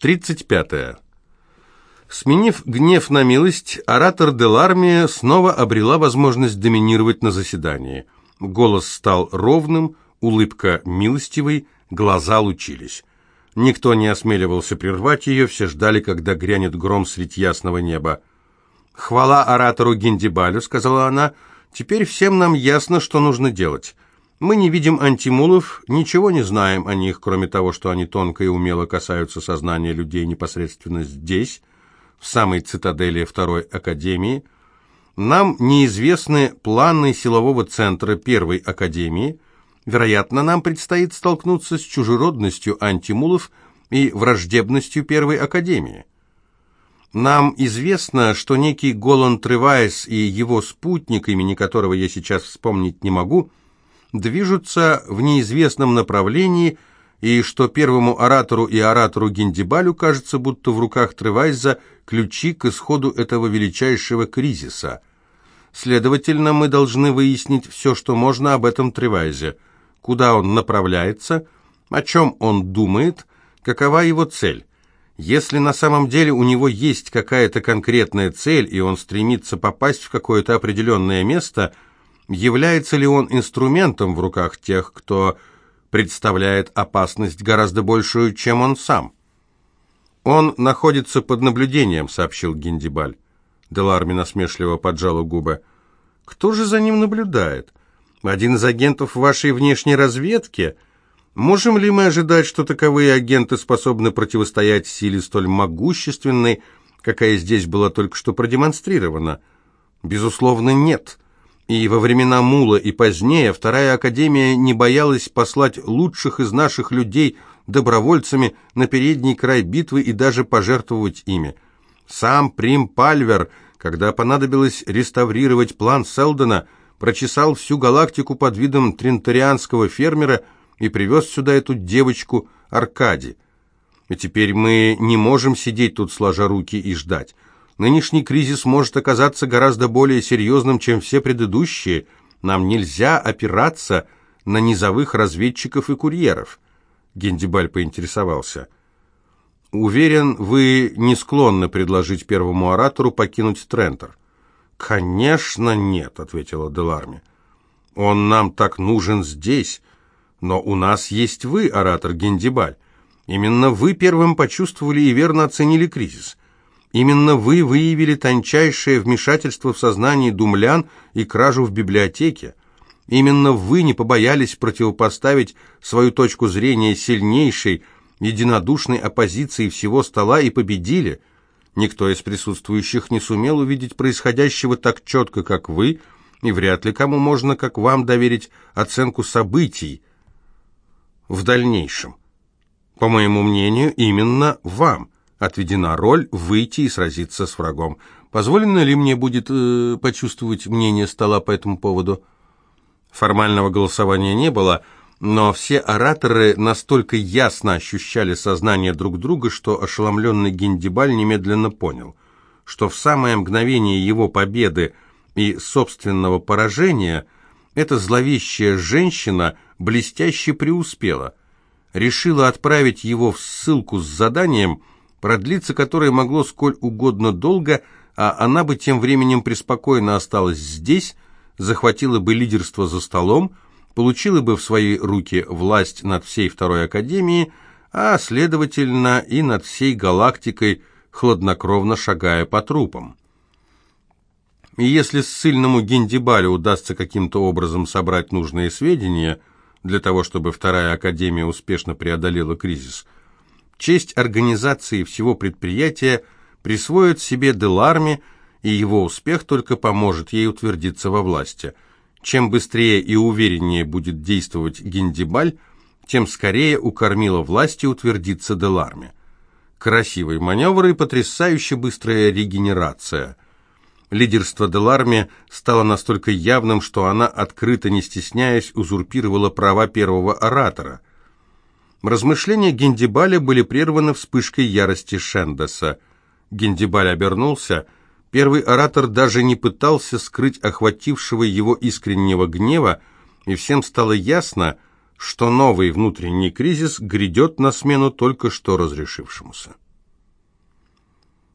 35. Сменив гнев на милость, оратор Делармия снова обрела возможность доминировать на заседании. Голос стал ровным, улыбка милостивой, глаза лучились. Никто не осмеливался прервать ее, все ждали, когда грянет гром средь ясного неба. «Хвала оратору Гендибалю», — сказала она, — «теперь всем нам ясно, что нужно делать». Мы не видим антимулов, ничего не знаем о них, кроме того, что они тонко и умело касаются сознания людей непосредственно здесь, в самой цитадели Второй Академии. Нам неизвестны планы силового центра Первой Академии. Вероятно, нам предстоит столкнуться с чужеродностью антимулов и враждебностью Первой Академии. Нам известно, что некий Голан Тревайс и его спутник, имени которого я сейчас вспомнить не могу, движутся в неизвестном направлении, и что первому оратору и оратору Гендибалю кажется, будто в руках Тревайза ключи к исходу этого величайшего кризиса. Следовательно, мы должны выяснить все, что можно об этом Тревайзе, куда он направляется, о чем он думает, какова его цель. Если на самом деле у него есть какая-то конкретная цель, и он стремится попасть в какое-то определенное место – является ли он инструментом в руках тех, кто представляет опасность гораздо большую, чем он сам. «Он находится под наблюдением», — сообщил Гиндибаль. Деларми насмешливо поджала губы. «Кто же за ним наблюдает? Один из агентов вашей внешней разведки? Можем ли мы ожидать, что таковые агенты способны противостоять силе столь могущественной, какая здесь была только что продемонстрирована? Безусловно, нет и во времена Мула и позднее Вторая Академия не боялась послать лучших из наших людей добровольцами на передний край битвы и даже пожертвовать ими. Сам Прим Пальвер, когда понадобилось реставрировать план Селдона, прочесал всю галактику под видом тринтарианского фермера и привез сюда эту девочку Аркади. И теперь мы не можем сидеть тут сложа руки и ждать. Нынешний кризис может оказаться гораздо более серьезным, чем все предыдущие. Нам нельзя опираться на низовых разведчиков и курьеров. Гендибаль поинтересовался. «Уверен, вы не склонны предложить первому оратору покинуть Трентер?» «Конечно нет», — ответила Деларми. «Он нам так нужен здесь, но у нас есть вы, оратор Гендибаль. Именно вы первым почувствовали и верно оценили кризис. Именно вы выявили тончайшее вмешательство в сознание думлян и кражу в библиотеке. Именно вы не побоялись противопоставить свою точку зрения сильнейшей, единодушной оппозиции всего стола и победили. Никто из присутствующих не сумел увидеть происходящего так четко, как вы, и вряд ли кому можно, как вам, доверить оценку событий в дальнейшем. По моему мнению, именно вам – отведена роль выйти и сразиться с врагом. Позволено ли мне будет э, почувствовать мнение стола по этому поводу? Формального голосования не было, но все ораторы настолько ясно ощущали сознание друг друга, что ошеломленный Гендибаль немедленно понял, что в самое мгновение его победы и собственного поражения эта зловещая женщина блестяще преуспела, решила отправить его в ссылку с заданием – продлиться которое могло сколь угодно долго, а она бы тем временем преспокойно осталась здесь, захватила бы лидерство за столом, получила бы в свои руки власть над всей Второй Академией, а, следовательно, и над всей галактикой, хладнокровно шагая по трупам. И если ссыльному Гендибалю удастся каким-то образом собрать нужные сведения для того, чтобы Вторая Академия успешно преодолела кризис – Честь организации всего предприятия присвоит себе Деларме, и его успех только поможет ей утвердиться во власти. Чем быстрее и увереннее будет действовать Гендибаль, тем скорее у кормила власти утвердится Деларме. Красивый маневр и потрясающе быстрая регенерация. Лидерство Деларме стало настолько явным, что она, открыто не стесняясь, узурпировала права первого оратора – Размышления Гендибаля были прерваны вспышкой ярости Шендеса. Гендибаль обернулся. Первый оратор даже не пытался скрыть охватившего его искреннего гнева, и всем стало ясно, что новый внутренний кризис грядет на смену только что разрешившемуся.